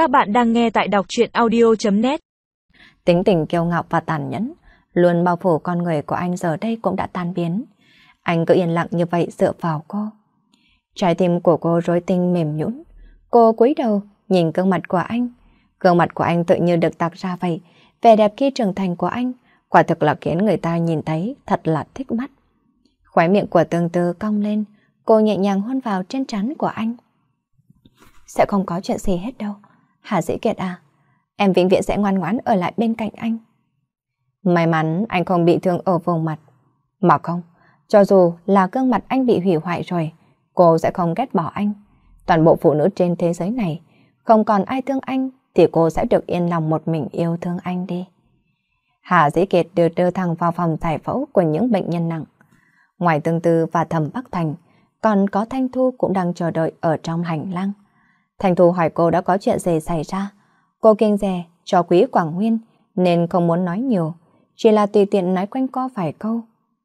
Các bạn đang nghe tại đọc truyện audio.net Tính tình kiêu ngạo và tàn nhẫn, luôn bao phủ con người của anh giờ đây cũng đã tan biến. Anh cứ yên lặng như vậy dựa vào cô. Trái tim của cô rối tinh mềm nhũn. Cô cúi đầu nhìn gương mặt của anh. Gương mặt của anh tự như được tạc ra vậy. Vẻ đẹp khi trưởng thành của anh quả thực là khiến người ta nhìn thấy thật là thích mắt. Khóe miệng của tương tư cong lên, cô nhẹ nhàng hôn vào trên trán của anh. Sẽ không có chuyện gì hết đâu. Hà Dĩ Kiệt à, em vĩnh viễn sẽ ngoan ngoãn ở lại bên cạnh anh. May mắn anh không bị thương ở vùng mặt. Mà không, cho dù là gương mặt anh bị hủy hoại rồi, cô sẽ không ghét bỏ anh. Toàn bộ phụ nữ trên thế giới này, không còn ai thương anh thì cô sẽ được yên lòng một mình yêu thương anh đi. Hà Dĩ Kiệt đưa đưa thẳng vào phòng giải phẫu của những bệnh nhân nặng. Ngoài tương tư và thẩm Bắc Thành, còn có Thanh Thu cũng đang chờ đợi ở trong hành lang. Thanh Thu hỏi cô đã có chuyện gì xảy ra. Cô kinh rè cho quý Quảng Nguyên nên không muốn nói nhiều, chỉ là tùy tiện nói quanh co vài câu.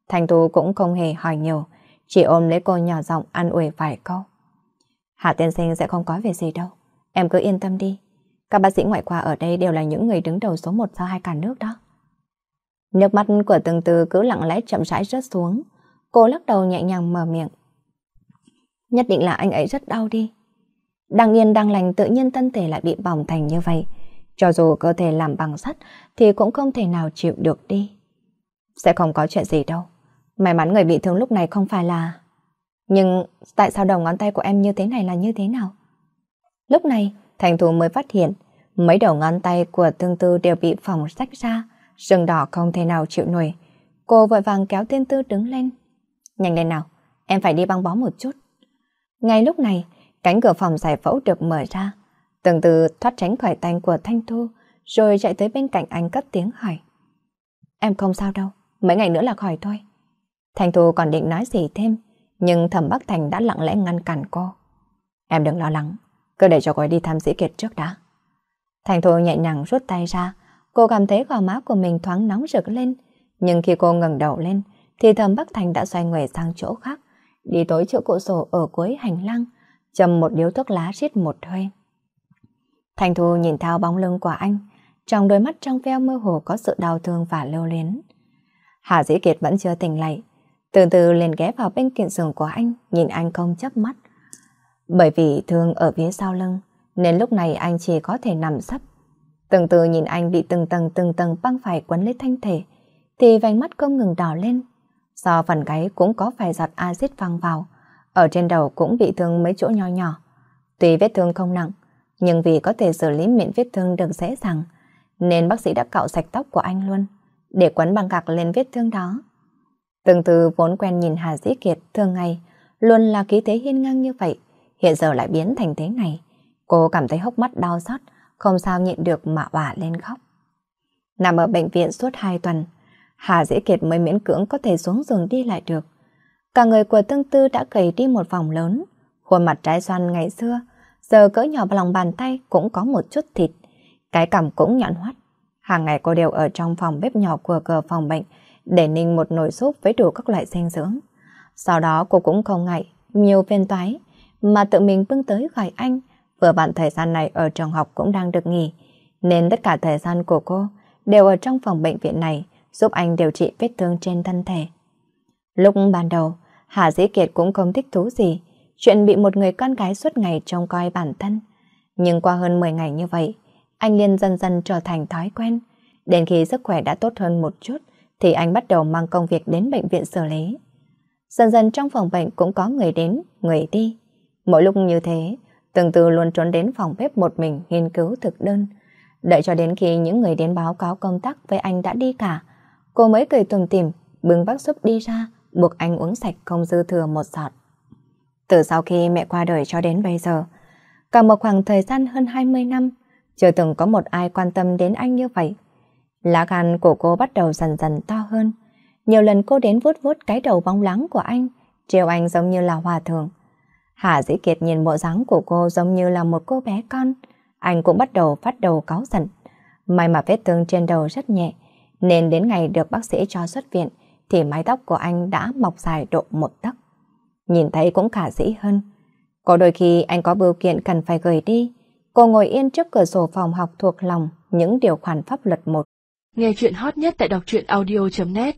Thanh Thu cũng không hề hỏi nhiều, chỉ ôm lấy cô nhỏ giọng an ủi vài câu. Hạ tiên sinh sẽ không có việc gì đâu, em cứ yên tâm đi. Các bác sĩ ngoại khoa ở đây đều là những người đứng đầu số một sau hai cả nước đó. Nước mắt của từng từ cứ lặng lẽ chậm rãi rớt xuống. Cô lắc đầu nhẹ nhàng mở miệng. Nhất định là anh ấy rất đau đi. Đang yên đang lành tự nhiên thân thể lại bị bỏng thành như vậy. Cho dù cơ thể làm bằng sắt thì cũng không thể nào chịu được đi. Sẽ không có chuyện gì đâu. May mắn người bị thương lúc này không phải là... Nhưng tại sao đầu ngón tay của em như thế này là như thế nào? Lúc này, Thành thủ mới phát hiện mấy đầu ngón tay của tương tư đều bị phỏng sách ra, sưng đỏ không thể nào chịu nổi. Cô vội vàng kéo tiên tư đứng lên. Nhanh lên nào, em phải đi băng bó một chút. Ngay lúc này, Cánh cửa phòng giải phẫu được mở ra. Từng từ thoát tránh khỏi tay của Thanh Thu, rồi chạy tới bên cạnh anh cất tiếng hỏi. Em không sao đâu, mấy ngày nữa là khỏi thôi. Thanh Thu còn định nói gì thêm, nhưng Thẩm Bắc Thành đã lặng lẽ ngăn cản cô. Em đừng lo lắng, cứ để cho cô đi thăm sĩ kiệt trước đã. Thanh Thu nhẹ nhàng rút tay ra, cô cảm thấy gò má của mình thoáng nóng rực lên, nhưng khi cô ngẩng đầu lên, thì Thẩm Bắc Thành đã xoay người sang chỗ khác, đi tới chỗ cửa sổ ở cuối hành lang, châm một điếu thuốc lá rít một hơi. Thành Thu nhìn theo bóng lưng của anh, trong đôi mắt trong veo mơ hồ có sự đau thương và lưu luyến. Hà Dĩ Kiệt vẫn chưa tỉnh lại, từ từ liền ghé vào bên kiện giường của anh, nhìn anh không chấp mắt. Bởi vì thương ở phía sau lưng, nên lúc này anh chỉ có thể nằm sấp. Từng từ nhìn anh bị từng tầng từng tầng băng phải quấn lấy thanh thể, thì vành mắt không ngừng đỏ lên. Do phần gáy cũng có vài giọt axit văng vào, ở trên đầu cũng bị thương mấy chỗ nho nhỏ. Tuy vết thương không nặng, nhưng vì có thể xử lý miệng vết thương được dễ dàng, nên bác sĩ đã cạo sạch tóc của anh luôn, để quấn băng gạc lên vết thương đó. Từng từ vốn quen nhìn Hà Dĩ Kiệt thường ngày, luôn là khí thế hiên ngang như vậy, hiện giờ lại biến thành thế này. Cô cảm thấy hốc mắt đau xót, không sao nhịn được mà òa lên khóc. Nằm ở bệnh viện suốt 2 tuần, Hà Dĩ Kiệt mới miễn cưỡng có thể xuống giường đi lại được. Cả người của tương tư đã gầy đi một vòng lớn. Khuôn mặt trái xoan ngày xưa, giờ cỡ nhỏ vào lòng bàn tay cũng có một chút thịt. Cái cằm cũng nhọn hoắt. Hàng ngày cô đều ở trong phòng bếp nhỏ của cửa phòng bệnh để ninh một nồi súp với đủ các loại dinh dưỡng. Sau đó cô cũng không ngại, nhiều phiên toái, mà tự mình bưng tới gọi anh. Vừa bạn thời gian này ở trường học cũng đang được nghỉ, nên tất cả thời gian của cô đều ở trong phòng bệnh viện này giúp anh điều trị vết thương trên thân thể. Lúc ban đầu, Hà Dĩ Kiệt cũng không thích thú gì, chuyện bị một người con gái suốt ngày trông coi bản thân. Nhưng qua hơn 10 ngày như vậy, anh liền dần dần trở thành thói quen. Đến khi sức khỏe đã tốt hơn một chút, thì anh bắt đầu mang công việc đến bệnh viện xử lý. Dần dần trong phòng bệnh cũng có người đến, người đi. Mỗi lúc như thế, từng từ luôn trốn đến phòng bếp một mình nghiên cứu thực đơn. Đợi cho đến khi những người đến báo cáo công tác với anh đã đi cả, cô mới cười tùm tìm, bưng bác súp đi ra, buộc anh uống sạch không dư thừa một giọt. Từ sau khi mẹ qua đời cho đến bây giờ, cả một khoảng thời gian hơn 20 năm, chưa từng có một ai quan tâm đến anh như vậy. Lá gan của cô bắt đầu dần dần to hơn. Nhiều lần cô đến vuốt vuốt cái đầu bóng lắng của anh, trêu anh giống như là hòa thượng. Hạ Dĩ Kiệt nhìn bộ dáng của cô giống như là một cô bé con. Anh cũng bắt đầu phát đầu cáu giận. May mà vết thương trên đầu rất nhẹ, nên đến ngày được bác sĩ cho xuất viện, thì mái tóc của anh đã mọc dài độ một tấc. Nhìn thấy cũng khả dĩ hơn. Có đôi khi anh có bưu kiện cần phải gửi đi, Cô ngồi yên trước cửa sổ phòng học thuộc lòng những điều khoản pháp luật một. Nghe chuyện hot nhất tại đọc truyện audio.net